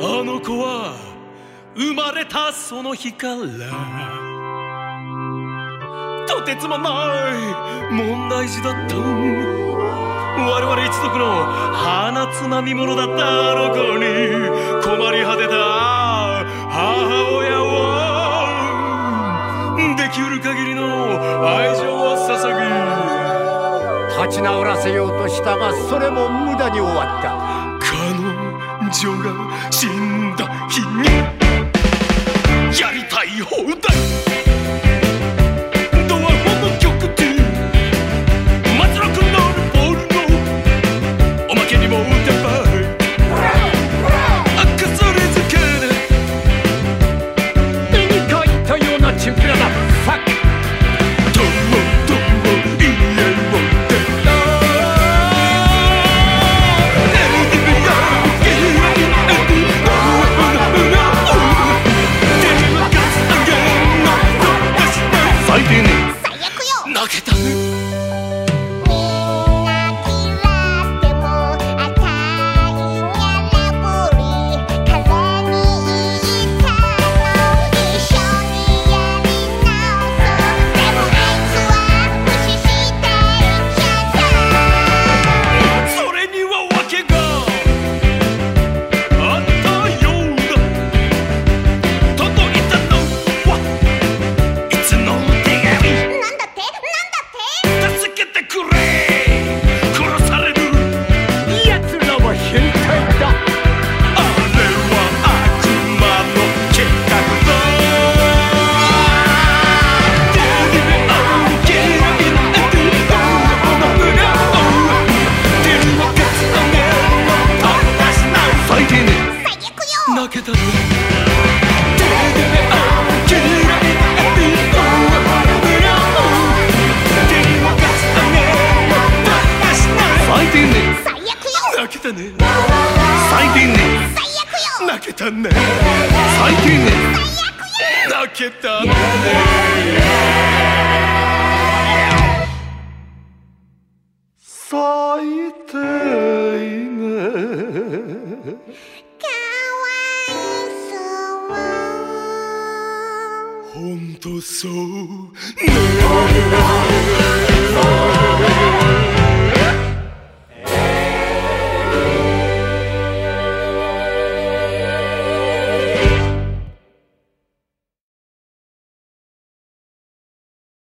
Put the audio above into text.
あの子は生まれたその日からとてつもない問題児だった我々一族の鼻つまみ者だったあの子に困り果てた母親はできうる限りの愛情を捧げ立ち直らせようとしたがそれも無駄に終わった Chủ. けたね。最近泣けたね。最低ね。かわいそう。ほんそう。ね